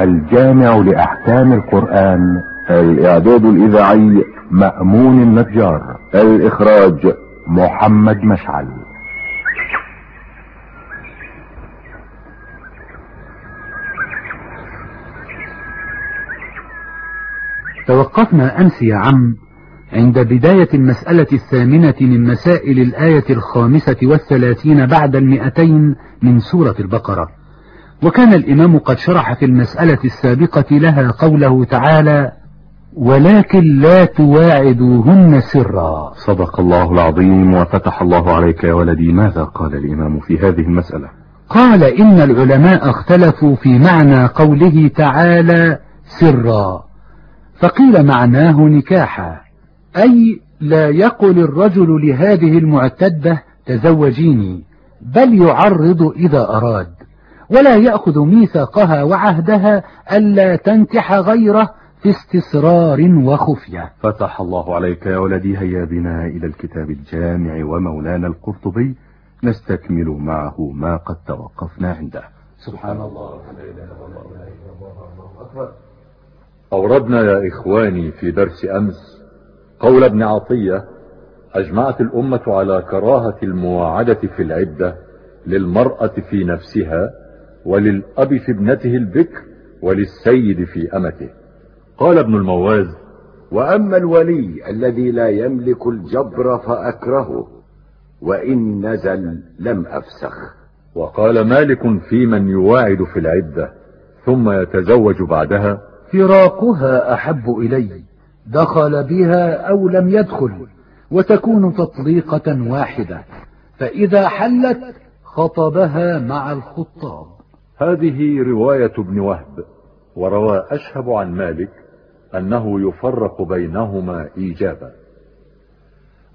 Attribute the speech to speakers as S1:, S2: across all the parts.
S1: الجامع لأحكام القرآن. الإعداد الإذاعي مأمون النجار. الإخراج محمد مشعل.
S2: توقفنا أمس يا عم عند بداية المسألة الثامنة من مسائل الآية الخامسة والثلاثين بعد المئتين من سورة البقرة. وكان الإمام قد شرح في المسألة السابقة لها قوله تعالى ولكن لا تواعدوهن سرا
S1: صدق الله العظيم وفتح الله عليك يا ولدي. ماذا قال الإمام في هذه المسألة؟
S2: قال إن العلماء اختلفوا في معنى قوله تعالى سرا فقيل معناه نكاحا أي لا يقل الرجل لهذه المعتدة تزوجيني بل يعرض إذا أراد ولا يأخذ ميثاقها وعهدها ألا تنكح غيره في استسرار وخفية.
S1: فتح الله عليك يا ولدي هيا بنا إلى الكتاب الجامع ومولانا القرطبي. نستكمل معه ما قد توقفنا عنده.
S2: سبحان الله
S3: أوردنا يا إخواني في درس أمس قول ابن عطية أجمعت الأمة على كراهة المواعدة في العدة للمرأة في نفسها وللأب في ابنته البكر وللسيد في أمته. قال ابن المواز
S4: وأما الولي الذي لا يملك الجبر فأكرهه وإن نزل لم أفسخ.
S3: وقال مالك في من يواعد في العدة ثم يتزوج بعدها
S2: فراقها أحب إلي دخل بها أو لم يدخل وتكون تطليقة واحدة فإذا حلت خطبها مع الخطاب.
S3: هذه رواية ابن وهب وروى أشهب عن مالك أنه يفرق بينهما إيجابا.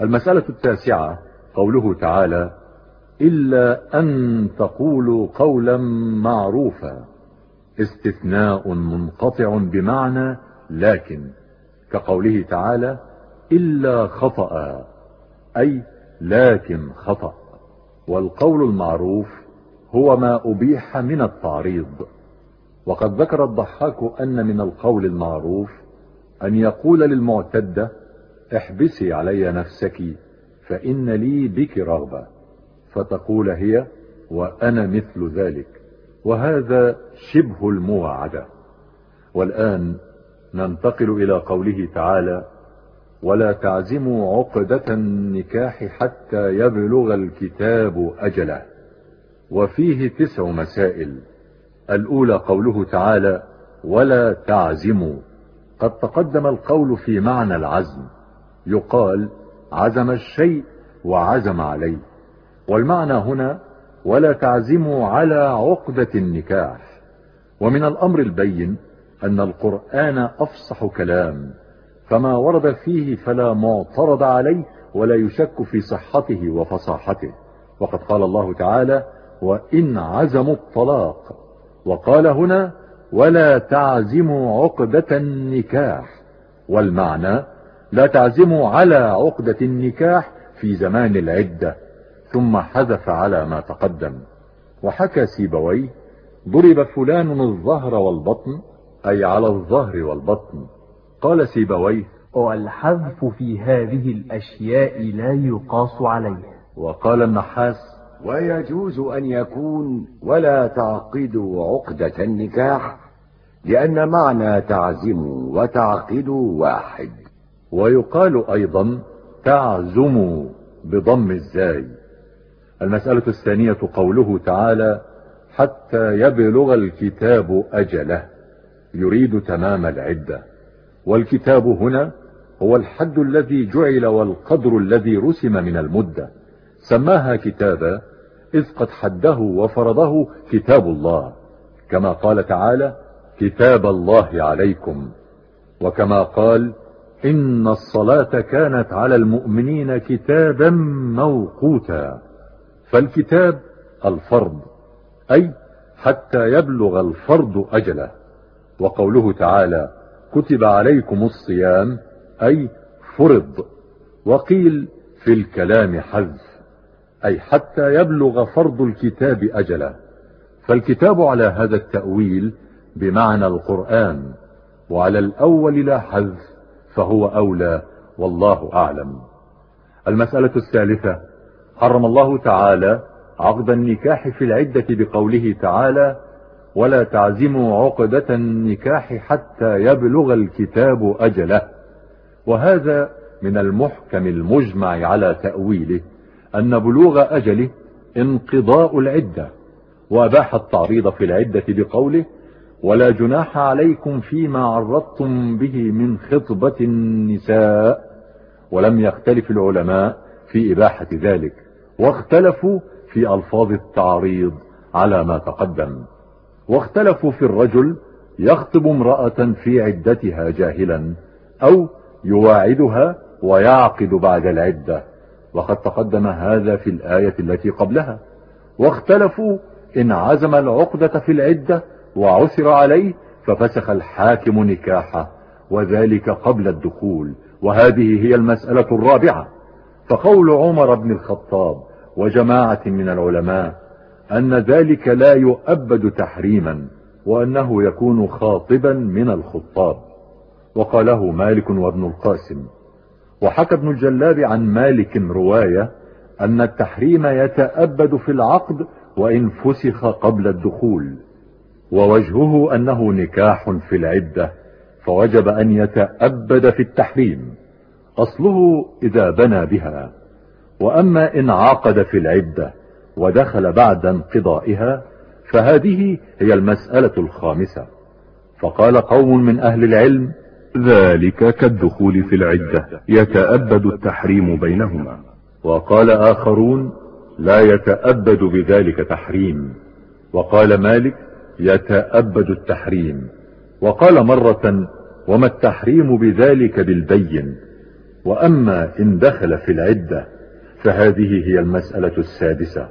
S3: المسألة التاسعة قوله تعالى إلا أن تقولوا قولا معروفا استثناء منقطع بمعنى لكن كقوله تعالى إلا خطأ أي لكن خطأ. والقول المعروف هو ما أبيح من التعريض وقد ذكر الضحاك أن من القول المعروف أن يقول للمعتدة احبسي علي نفسك فإن لي بك رغبة. فتقول هي وأنا مثل ذلك. وهذا شبه المواعدة والآن ننتقل إلى قوله تعالى ولا تعزموا عقدة النكاح حتى يبلغ الكتاب أجله. وفيه تسع مسائل. الأولى قوله تعالى ولا تعزموا قد تقدم القول في معنى العزم. يقال عزم الشيء وعزم عليه والمعنى هنا ولا تعزموا على عقدة النكاح ومن الأمر البين أن القرآن أفصح كلام. فما ورد فيه فلا معترض عليه ولا يشك في صحته وفصاحته. وقد قال الله تعالى وإن عزموا الطلاق. وقال هنا ولا تعزموا عقدة النكاح. والمعنى لا تعزموا على عقدة النكاح في زمان العدة. ثم حذف على ما تقدم. وحكى سيبويه ضرب فلان الظهر والبطن أي على الظهر والبطن. قال سيبويه
S5: والحذف في هذه الأشياء لا يقاس عليه.
S3: وقال النحاس
S4: ويجوز أن يكون ولا تعقدوا عقدة النكاح لأن معنى تعزموا وتعقدوا واحد.
S3: ويقال أيضا تعزموا بضم الزاي. المسألة الثانية قوله تعالى حتى يبلغ الكتاب أجله يريد تمام العدة. والكتاب هنا هو الحد الذي جعل والقدر الذي رسم من المدة. سماها كتابا إذ قد حده وفرضه كتاب الله كما قال تعالى كتاب الله عليكم وكما قال إن الصلاة كانت على المؤمنين كتابا موقوتا فالكتاب الفرض أي حتى يبلغ الفرض أجله. وقوله تعالى كتب عليكم الصيام أي فرض وقيل في الكلام حذف أي حتى يبلغ فرض الكتاب أجله فالكتاب على هذا التأويل بمعنى القرآن وعلى الأول لا حذف فهو أولى والله أعلم. المسألة الثالثة حرم الله تعالى عقد النكاح في العدة بقوله تعالى ولا تعزموا عقدة النكاح حتى يبلغ الكتاب أجله وهذا من المحكم المجمع على تأويله. أن بلوغ أجله انقضاء العدة وأباح التعريض في العدة بقوله ولا جناح عليكم فيما عرضتم به من خطبة النساء ولم يختلف العلماء في إباحة ذلك واختلفوا في ألفاظ التعريض على ما تقدم واختلفوا في الرجل يخطب امرأة في عدتها جاهلا أو يواعدها ويعقد بعد العدة وقد تقدم هذا في الآية التي قبلها. واختلفوا إن عزم العقدة في العدة وعثر عليه ففسخ الحاكم نكاحه وذلك قبل الدخول. وهذه هي المسألة الرابعة. فقول عمر بن الخطاب وجماعة من العلماء أن ذلك لا يؤبد تحريما وأنه يكون خاطبا من الخطاب. وقاله مالك وابن القاسم وحكى ابن الجلاب عن مالك رواية أن التحريم يتأبد في العقد وإن فسخ قبل الدخول ووجهه أنه نكاح في العدة فوجب أن يتأبد في التحريم أصله إذا بنى بها. وأما إن عقد في العدة ودخل بعد انقضائها فهذه هي المسألة الخامسة. فقال قوم من أهل العلم
S1: ذلك كالدخول في العدة يتأبد التحريم بينهما.
S3: وقال آخرون لا يتأبد بذلك تحريم. وقال مالك يتأبد التحريم. وقال مرة وما التحريم بذلك بالبين. وأما إن دخل في العدة فهذه هي المسألة السادسة.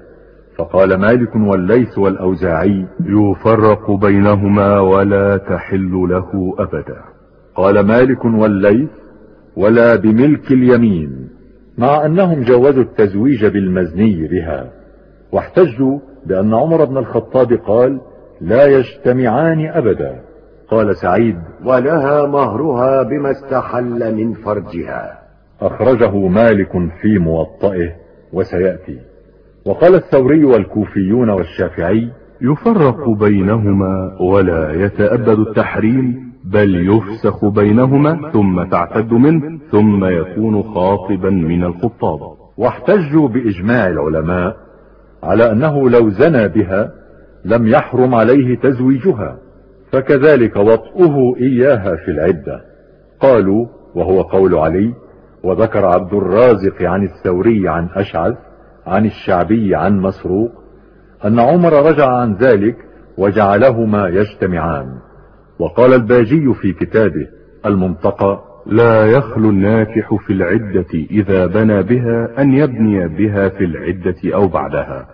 S3: فقال مالك والليث والأوزاعي
S1: يفرق بينهما ولا تحل له أبدا.
S3: قال مالك والليث ولا بملك اليمين. مع أنهم جوزوا التزويج بالمزني بها واحتجوا بأن عمر بن الخطاب قال لا يجتمعان أبدا. قال سعيد
S4: ولها مهرها بما استحل من فرجها.
S3: أخرجه مالك في موطئه وسيأتي. وقال الثوري والكوفيون والشافعي
S1: يفرق بينهما ولا يتأبد التحريم بل يفسخ بينهما ثم تعتد منه ثم يكون خاطبا من الخطاب.
S3: واحتجوا بإجماع العلماء على أنه لو زنى بها لم يحرم عليه تزويجها فكذلك وطئه إياها في العدة. قالوا وهو قول علي وذكر عبد الرازق عن الثوري عن أشعث عن الشعبي عن مسروق أن عمر رجع عن ذلك وجعلهما يجتمعان. وقال الباجي في كتابه المنتقى
S1: لا يخلو الناكح في العدة إذا بنى بها أن يبني بها في العدة أو بعدها.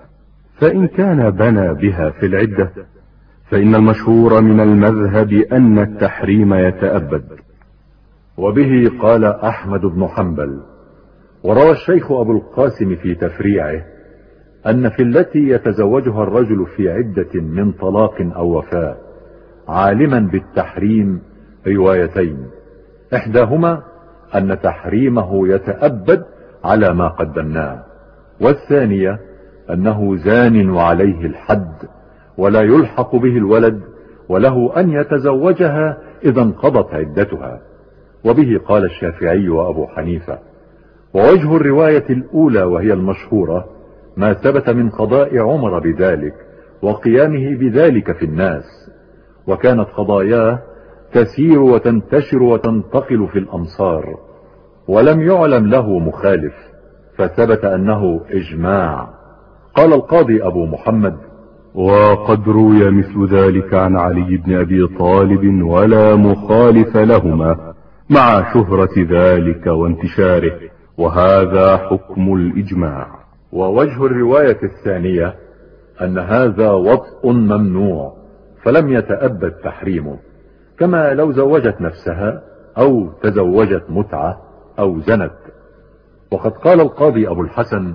S1: فإن كان بنى بها في العدة فإن المشهور من المذهب أن التحريم يتأبد.
S3: وبه قال أحمد بن حنبل وروى الشيخ أبو القاسم في تفريعه أن في التي يتزوجها الرجل في عدة من طلاق أو وفاء عالما بالتحريم روايتين. إحداهما أن تحريمه يتأبد على ما قدمناه والثانية أنه زان وعليه الحد ولا يلحق به الولد وله أن يتزوجها إذا انقضت عدتها. وبه قال الشافعي وأبو حنيفة ووجه الرواية الأولى وهي المشهورة ما ثبت من قضاء عمر بذلك وقيامه بذلك في الناس وكانت قضاياه تسير وتنتشر وتنتقل في الأمصار ولم يعلم له مخالف فثبت أنه إجماع. قال القاضي أبو محمد
S1: وقد روي مثل ذلك عن علي بن أبي طالب ولا مخالف لهما مع شهرة ذلك وانتشاره وهذا حكم الإجماع.
S3: ووجه الرواية الثانية أن هذا وطء ممنوع. فلم يتأبد تحريمه كما لو زوجت نفسها أو تزوجت متعة أو زنت. وقد قال القاضي أبو الحسن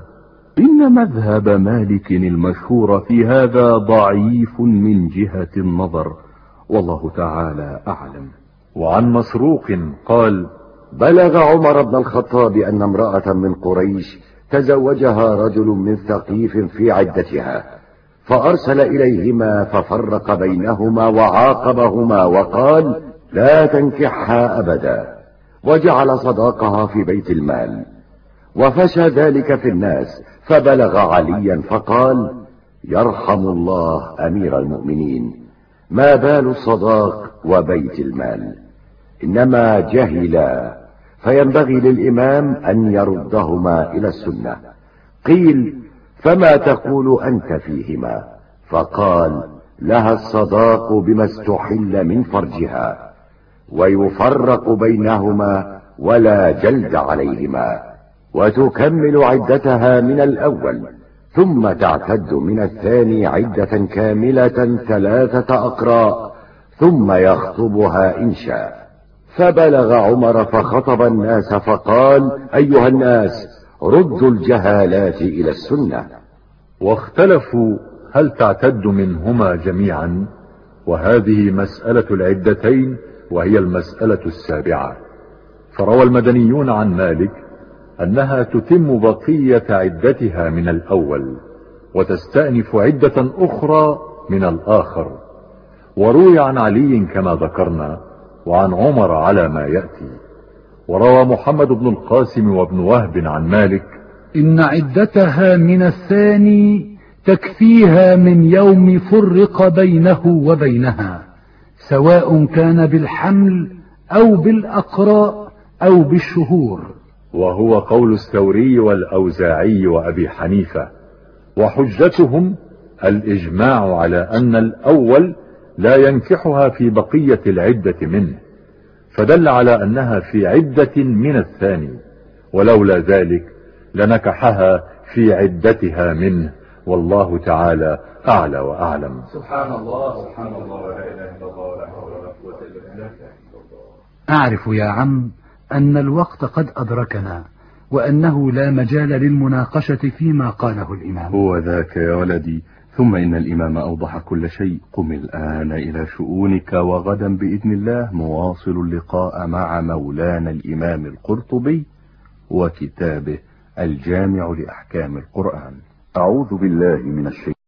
S1: إن مذهب مالك المشهور في هذا ضعيف من جهة النظر والله تعالى أعلم.
S3: وعن مسروق قال
S4: بلغ عمر بن الخطاب أن امرأة من قريش تزوجها رجل من ثقيف في عدتها. فأرسل إليهما ففرق بينهما وعاقبهما وقال لا تنكحها أبدا وجعل صداقها في بيت المال. وفشى ذلك في الناس فبلغ عليا فقال يرحم الله أمير المؤمنين ما بال الصداق وبيت المال؟ إنما جهلا فينبغي للإمام أن يردهما إلى السنة. قيل فما تقول أنت فيهما؟ فقال لها الصداق بما استحل من فرجها ويفرق بينهما ولا جلد عليهما وتكمل عدتها من الأول ثم تعتد من الثاني عدة كاملة ثلاثة أقراء ثم يخطبها إن شاء. فبلغ عمر فخطب الناس فقال أيها الناس ردوا الجهالات إلى السنة.
S3: واختلفوا هل تعتد منهما جميعا وهذه مسألة العدتين وهي المسألة السابعة. فروى المدنيون عن مالك أنها تتم بقية عدتها من الأول وتستأنف عدة أخرى من الآخر. وروي عن علي كما ذكرنا وعن عمر على ما يأتي. وروى محمد بن القاسم وابن وهب عن مالك
S2: إن عدتها من الثاني تكفيها من يوم فرق بينه وبينها سواء كان بالحمل أو بالأقراء أو بالشهور.
S3: وهو قول الثوري والأوزاعي وأبي حنيفة وحجتهم الإجماع على أن الأول لا ينكحها في بقية العدة منه. فدل على أنها في عدة من الثاني ولولا ذلك لنكحها في عدتها منه والله تعالى أعلى وأعلم.
S6: سبحان الله سبحان الله لا إله إلا الله ولا حول ولا قوة إلا بالله
S2: أعرف يا عم أن الوقت قد أدركنا وأنه لا مجال للمناقشة فيما قاله الإمام.
S1: هو ذاك يا ولدي ثم إن الإمام أوضح كل شيء. قم الآن إلى شؤونك وغدا بإذن الله. مواصل اللقاء مع مولانا الإمام القرطبي وكتابه الجامع لأحكام القرآن.
S7: أعوذ بالله من الشيطان